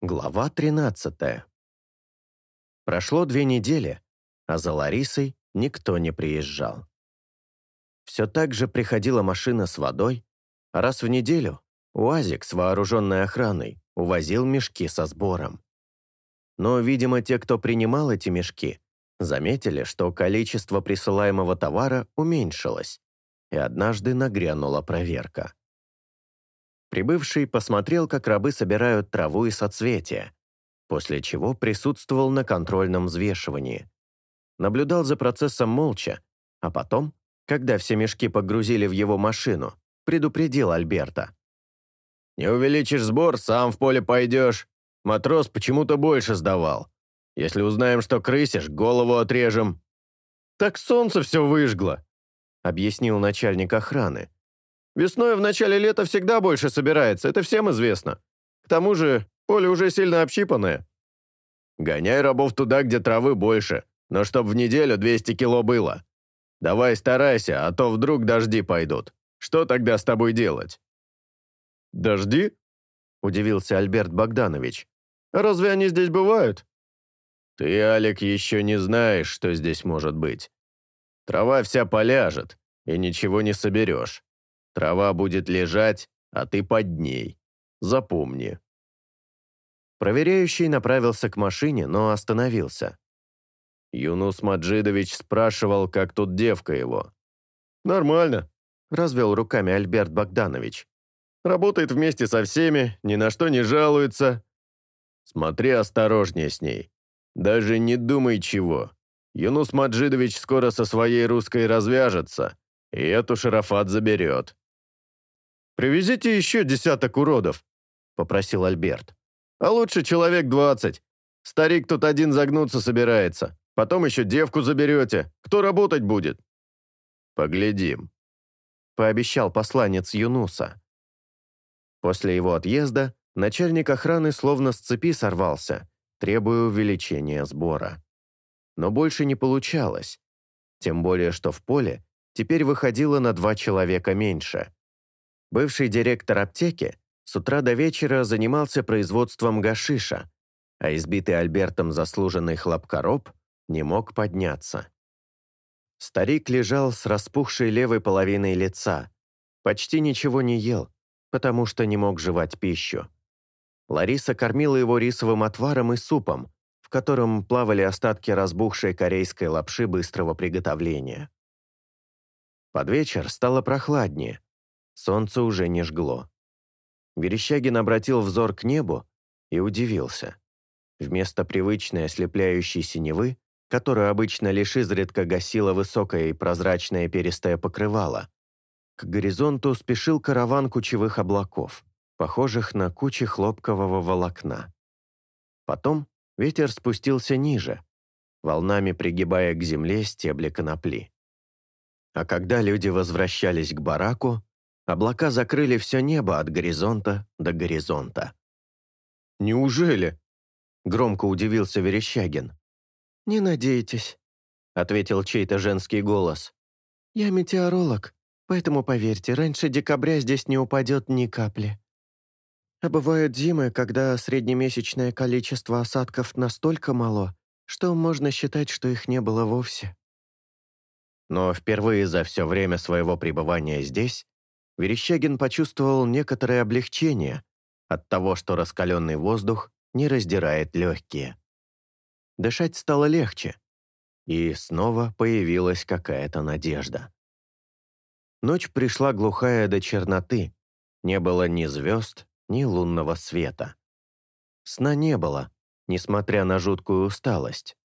Глава 13. Прошло две недели, а за Ларисой никто не приезжал. Все так же приходила машина с водой, а раз в неделю УАЗик с вооруженной охраной увозил мешки со сбором. Но, видимо, те, кто принимал эти мешки, заметили, что количество присылаемого товара уменьшилось, и однажды нагрянула проверка. Прибывший посмотрел, как рабы собирают траву и соцветия, после чего присутствовал на контрольном взвешивании. Наблюдал за процессом молча, а потом, когда все мешки погрузили в его машину, предупредил Альберта. «Не увеличишь сбор, сам в поле пойдешь. Матрос почему-то больше сдавал. Если узнаем, что крысишь, голову отрежем». «Так солнце все выжгло», — объяснил начальник охраны, Весной в начале лета всегда больше собирается, это всем известно. К тому же поле уже сильно общипанное. Гоняй рабов туда, где травы больше, но чтоб в неделю 200 кило было. Давай старайся, а то вдруг дожди пойдут. Что тогда с тобой делать?» «Дожди?» – удивился Альберт Богданович. «Разве они здесь бывают?» «Ты, Алик, еще не знаешь, что здесь может быть. Трава вся поляжет, и ничего не соберешь. Трава будет лежать, а ты под ней. Запомни». Проверяющий направился к машине, но остановился. Юнус Маджидович спрашивал, как тут девка его. «Нормально», – развел руками Альберт Богданович. «Работает вместе со всеми, ни на что не жалуется. Смотри осторожнее с ней. Даже не думай чего. Юнус Маджидович скоро со своей русской развяжется, и эту Шарафат заберет. «Привезите еще десяток уродов», — попросил Альберт. «А лучше человек двадцать. Старик тут один загнуться собирается. Потом еще девку заберете. Кто работать будет?» «Поглядим», — пообещал посланец Юнуса. После его отъезда начальник охраны словно с цепи сорвался, требуя увеличения сбора. Но больше не получалось. Тем более, что в поле теперь выходило на два человека меньше. Бывший директор аптеки с утра до вечера занимался производством гашиша, а избитый Альбертом заслуженный хлопкороб не мог подняться. Старик лежал с распухшей левой половиной лица, почти ничего не ел, потому что не мог жевать пищу. Лариса кормила его рисовым отваром и супом, в котором плавали остатки разбухшей корейской лапши быстрого приготовления. Под вечер стало прохладнее, солнце уже не жгло. Верещагин обратил взор к небу и удивился. Вместо привычной ослепляющей синевы, которую обычно лишь изредка гасило высокое и прозрачное перистое покрывало, к горизонту спешил караван кучевых облаков, похожих на кучи хлопкового волокна. Потом ветер спустился ниже, волнами пригибая к земле стебли конопли. А когда люди возвращались к бараку, облака закрыли все небо от горизонта до горизонта. «Неужели?» — громко удивился Верещагин. «Не надейтесь», — ответил чей-то женский голос. «Я метеоролог, поэтому, поверьте, раньше декабря здесь не упадет ни капли. А бывают зимы, когда среднемесячное количество осадков настолько мало, что можно считать, что их не было вовсе». Но впервые за все время своего пребывания здесь Верещагин почувствовал некоторое облегчение от того, что раскаленный воздух не раздирает легкие. Дышать стало легче, и снова появилась какая-то надежда. Ночь пришла глухая до черноты, не было ни звезд, ни лунного света. Сна не было, несмотря на жуткую усталость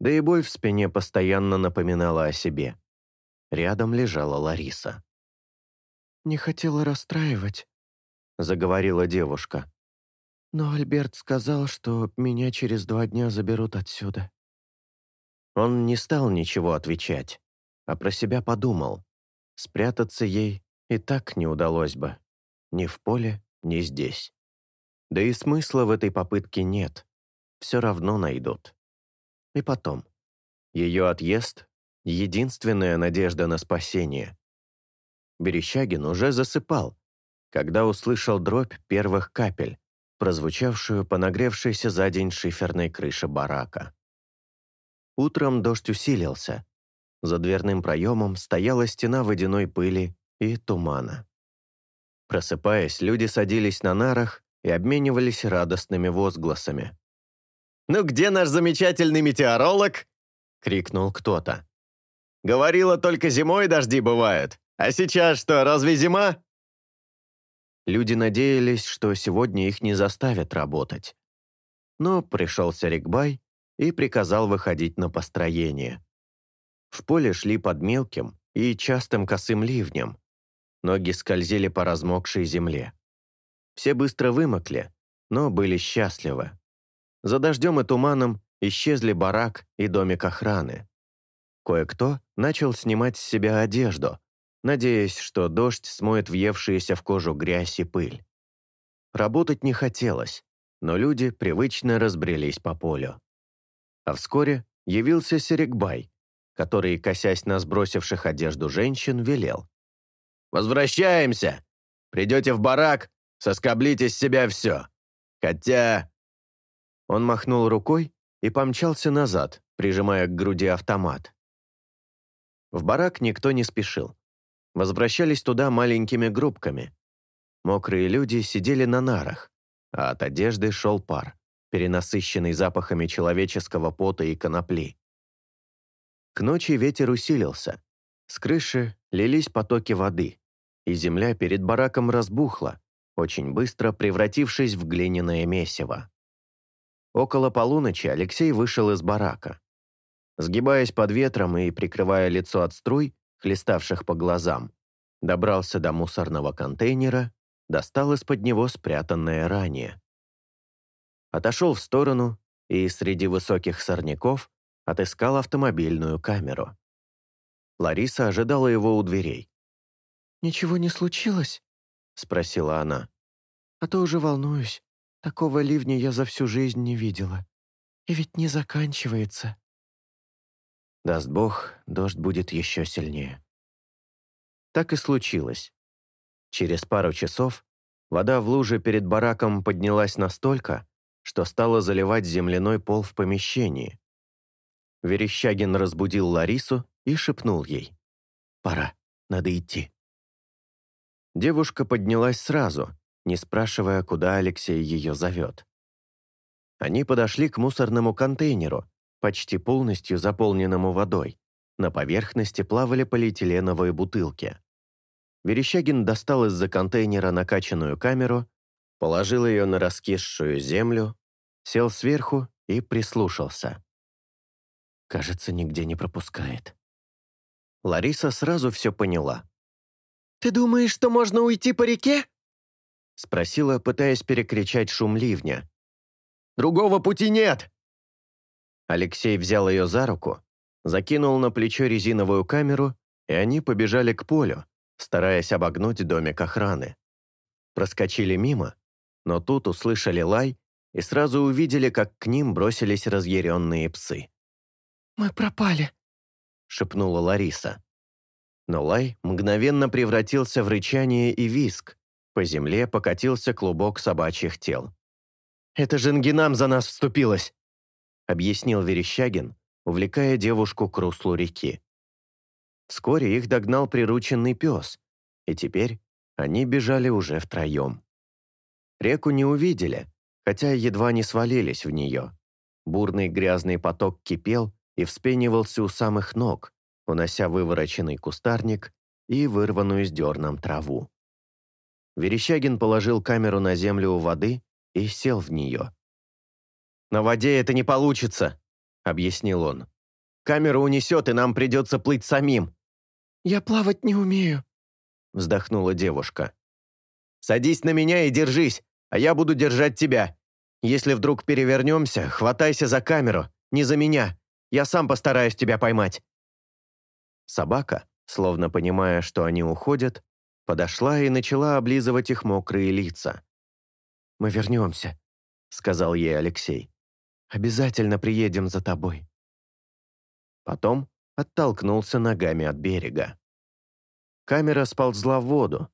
да и боль в спине постоянно напоминала о себе. Рядом лежала Лариса. «Не хотела расстраивать», — заговорила девушка. «Но Альберт сказал, что меня через два дня заберут отсюда». Он не стал ничего отвечать, а про себя подумал. Спрятаться ей и так не удалось бы. Ни в поле, ни здесь. Да и смысла в этой попытке нет. Все равно найдут. И потом. Ее отъезд — единственная надежда на спасение. Берещагин уже засыпал, когда услышал дробь первых капель, прозвучавшую по нагревшейся за день шиферной крыше барака. Утром дождь усилился. За дверным проемом стояла стена водяной пыли и тумана. Просыпаясь, люди садились на нарах и обменивались радостными возгласами. «Ну где наш замечательный метеоролог?» — крикнул кто-то. «Говорила, только зимой дожди бывают. А сейчас что, разве зима?» Люди надеялись, что сегодня их не заставят работать. Но пришел Серикбай и приказал выходить на построение. В поле шли под мелким и частым косым ливнем. Ноги скользили по размокшей земле. Все быстро вымокли, но были счастливы. За дождем и туманом исчезли барак и домик охраны. Кое-кто начал снимать с себя одежду, надеясь, что дождь смоет въевшиеся в кожу грязь и пыль. Работать не хотелось, но люди привычно разбрелись по полю. А вскоре явился Серегбай, который, косясь на сбросивших одежду женщин, велел. «Возвращаемся! Придете в барак, соскоблите с себя все. Хотя он махнул рукой и помчался назад, прижимая к груди автомат. В барак никто не спешил. Возвращались туда маленькими группками. Мокрые люди сидели на нарах, а от одежды шел пар, перенасыщенный запахами человеческого пота и конопли. К ночи ветер усилился. С крыши лились потоки воды, и земля перед бараком разбухла, очень быстро превратившись в глиняное месиво. Около полуночи Алексей вышел из барака. Сгибаясь под ветром и прикрывая лицо от струй, хлеставших по глазам, добрался до мусорного контейнера, достал из-под него спрятанное ранее. Отошел в сторону и среди высоких сорняков отыскал автомобильную камеру. Лариса ожидала его у дверей. «Ничего не случилось?» — спросила она. «А то уже волнуюсь». Такого ливня я за всю жизнь не видела. И ведь не заканчивается. Даст Бог, дождь будет еще сильнее. Так и случилось. Через пару часов вода в луже перед бараком поднялась настолько, что стала заливать земляной пол в помещении. Верещагин разбудил Ларису и шепнул ей. «Пора, надо идти». Девушка поднялась сразу, не спрашивая, куда Алексей ее зовет. Они подошли к мусорному контейнеру, почти полностью заполненному водой. На поверхности плавали полиэтиленовые бутылки. Верещагин достал из-за контейнера накачанную камеру, положил ее на раскисшую землю, сел сверху и прислушался. Кажется, нигде не пропускает. Лариса сразу все поняла. «Ты думаешь, что можно уйти по реке?» спросила, пытаясь перекричать шум ливня. «Другого пути нет!» Алексей взял ее за руку, закинул на плечо резиновую камеру, и они побежали к полю, стараясь обогнуть домик охраны. Проскочили мимо, но тут услышали лай и сразу увидели, как к ним бросились разъяренные псы. «Мы пропали», — шепнула Лариса. Но лай мгновенно превратился в рычание и виск, по земле покатился клубок собачьих тел. «Это Женгинам за нас вступилась!» объяснил Верещагин, увлекая девушку к руслу реки. Вскоре их догнал прирученный пес, и теперь они бежали уже втроем. Реку не увидели, хотя едва не свалились в нее. Бурный грязный поток кипел и вспенивался у самых ног, унося вывороченный кустарник и вырванную с дерном траву. Верещагин положил камеру на землю у воды и сел в нее. «На воде это не получится», — объяснил он. «Камеру унесет, и нам придется плыть самим». «Я плавать не умею», — вздохнула девушка. «Садись на меня и держись, а я буду держать тебя. Если вдруг перевернемся, хватайся за камеру, не за меня. Я сам постараюсь тебя поймать». Собака, словно понимая, что они уходят, подошла и начала облизывать их мокрые лица. «Мы вернемся», — сказал ей Алексей. «Обязательно приедем за тобой». Потом оттолкнулся ногами от берега. Камера сползла в воду.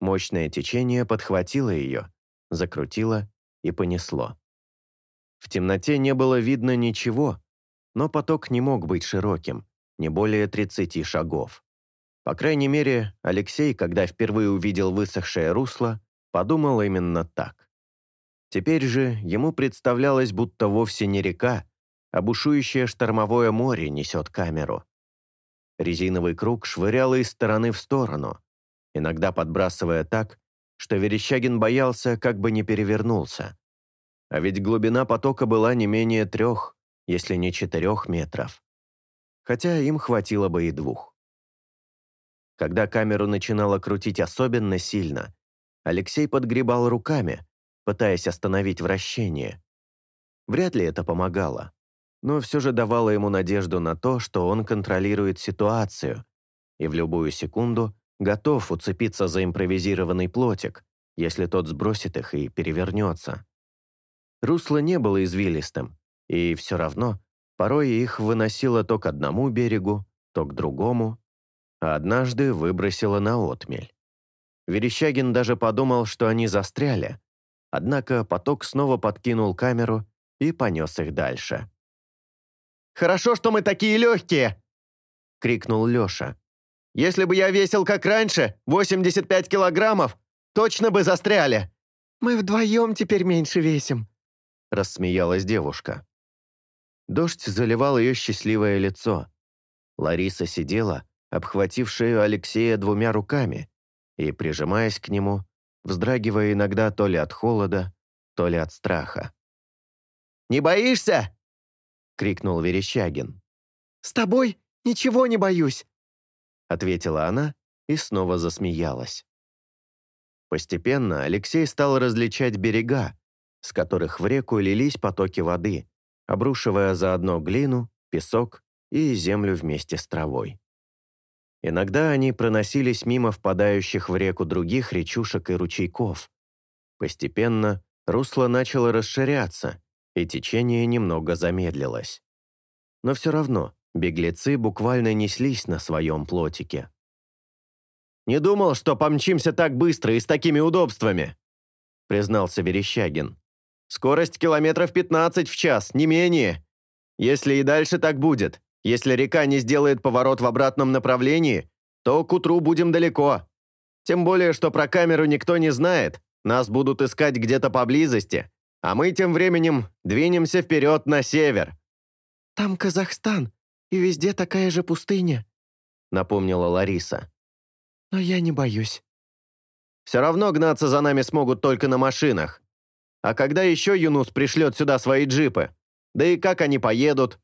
Мощное течение подхватило ее, закрутило и понесло. В темноте не было видно ничего, но поток не мог быть широким, не более 30 шагов. По крайней мере, Алексей, когда впервые увидел высохшее русло, подумал именно так. Теперь же ему представлялось, будто вовсе не река, а бушующее штормовое море несет камеру. Резиновый круг швырял из стороны в сторону, иногда подбрасывая так, что Верещагин боялся, как бы не перевернулся. А ведь глубина потока была не менее трех, если не четырех метров. Хотя им хватило бы и двух. Когда камеру начинало крутить особенно сильно, Алексей подгребал руками, пытаясь остановить вращение. Вряд ли это помогало, но все же давало ему надежду на то, что он контролирует ситуацию и в любую секунду готов уцепиться за импровизированный плотик, если тот сбросит их и перевернется. Русло не было извилистым, и все равно порой их выносило то к одному берегу, то к другому, а однажды выбросило на отмель. Верещагин даже подумал, что они застряли, однако поток снова подкинул камеру и понес их дальше. «Хорошо, что мы такие легкие!» — крикнул Леша. «Если бы я весил как раньше, 85 килограммов, точно бы застряли!» «Мы вдвоем теперь меньше весим», — рассмеялась девушка. Дождь заливал ее счастливое лицо. Лариса сидела, обхватив шею Алексея двумя руками и, прижимаясь к нему, вздрагивая иногда то ли от холода, то ли от страха. «Не боишься?» — крикнул Верещагин. «С тобой ничего не боюсь!» — ответила она и снова засмеялась. Постепенно Алексей стал различать берега, с которых в реку лились потоки воды, обрушивая заодно глину, песок и землю вместе с травой. Иногда они проносились мимо впадающих в реку других речушек и ручейков. Постепенно русло начало расширяться, и течение немного замедлилось. Но все равно беглецы буквально неслись на своем плотике. «Не думал, что помчимся так быстро и с такими удобствами», признался Верещагин. «Скорость километров 15 в час, не менее. Если и дальше так будет, если река не сделает поворот в обратном направлении, то к утру будем далеко. Тем более, что про камеру никто не знает, нас будут искать где-то поблизости, а мы тем временем двинемся вперед на север». «Там Казахстан, и везде такая же пустыня», — напомнила Лариса. «Но я не боюсь». «Все равно гнаться за нами смогут только на машинах. А когда еще Юнус пришлет сюда свои джипы? Да и как они поедут?»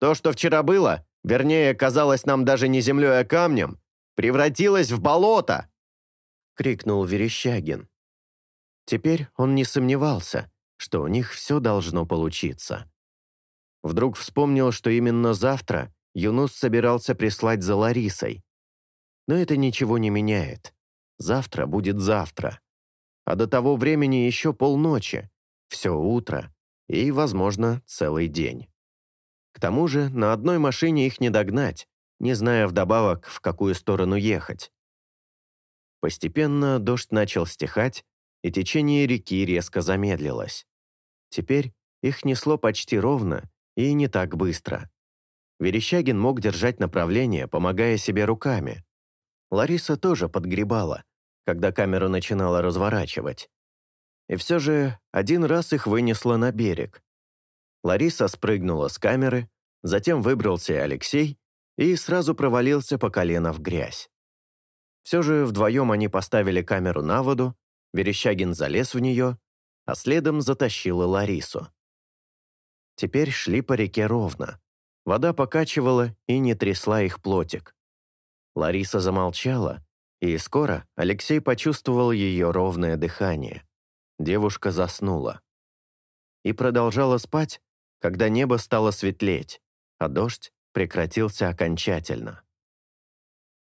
То, что вчера было, вернее, казалось нам даже не землей, а камнем, превратилось в болото!» — крикнул Верещагин. Теперь он не сомневался, что у них все должно получиться. Вдруг вспомнил, что именно завтра Юнус собирался прислать за Ларисой. Но это ничего не меняет. Завтра будет завтра. А до того времени еще полночи, все утро и, возможно, целый день. К тому же на одной машине их не догнать, не зная вдобавок, в какую сторону ехать. Постепенно дождь начал стихать, и течение реки резко замедлилось. Теперь их несло почти ровно и не так быстро. Верещагин мог держать направление, помогая себе руками. Лариса тоже подгребала, когда камеру начинала разворачивать. И все же один раз их вынесло на берег, Лариса спрыгнула с камеры, затем выбрался и Алексей и сразу провалился по колено в грязь. Все же вдвоем они поставили камеру на воду, Верещагин залез в нее, а следом затащила Ларису. Теперь шли по реке ровно. Вода покачивала и не трясла их плотик. Лариса замолчала, и скоро Алексей почувствовал ее ровное дыхание. Девушка заснула. И продолжала спать, когда небо стало светлеть, а дождь прекратился окончательно.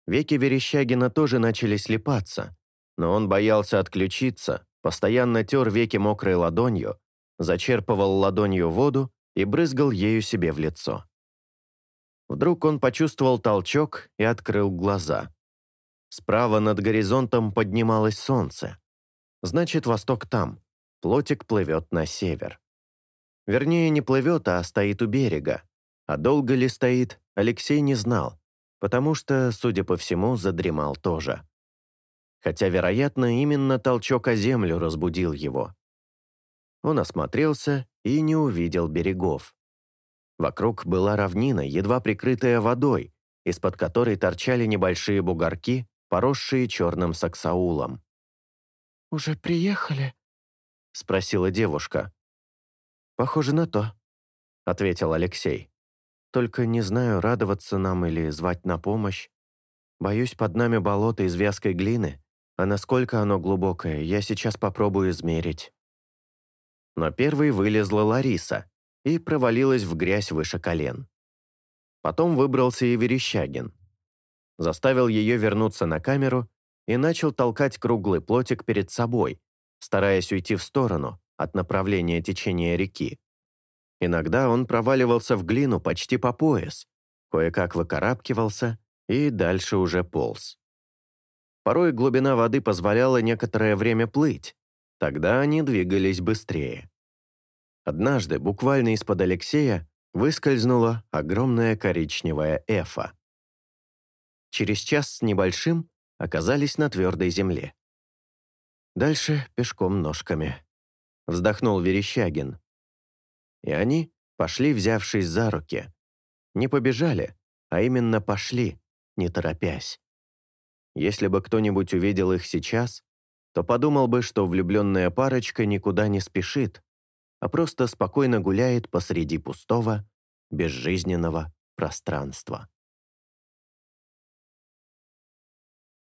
Веки Верещагина тоже начали слипаться, но он боялся отключиться, постоянно тер веки мокрой ладонью, зачерпывал ладонью воду и брызгал ею себе в лицо. Вдруг он почувствовал толчок и открыл глаза. Справа над горизонтом поднималось солнце. Значит, восток там, плотик плывет на север. Вернее, не плывет, а стоит у берега. А долго ли стоит, Алексей не знал, потому что, судя по всему, задремал тоже. Хотя, вероятно, именно толчок о землю разбудил его. Он осмотрелся и не увидел берегов. Вокруг была равнина, едва прикрытая водой, из-под которой торчали небольшие бугорки, поросшие черным саксаулом. «Уже приехали?» — спросила девушка. «Похоже на то», — ответил Алексей. «Только не знаю, радоваться нам или звать на помощь. Боюсь, под нами болото из вязкой глины, а насколько оно глубокое, я сейчас попробую измерить». Но первой вылезла Лариса и провалилась в грязь выше колен. Потом выбрался и Верещагин. Заставил ее вернуться на камеру и начал толкать круглый плотик перед собой, стараясь уйти в сторону, от направления течения реки. Иногда он проваливался в глину почти по пояс, кое-как выкарабкивался и дальше уже полз. Порой глубина воды позволяла некоторое время плыть, тогда они двигались быстрее. Однажды буквально из-под Алексея выскользнула огромная коричневая эфа. Через час с небольшим оказались на твердой земле. Дальше пешком ножками вздохнул Верещагин. И они пошли, взявшись за руки. Не побежали, а именно пошли, не торопясь. Если бы кто-нибудь увидел их сейчас, то подумал бы, что влюбленная парочка никуда не спешит, а просто спокойно гуляет посреди пустого, безжизненного пространства.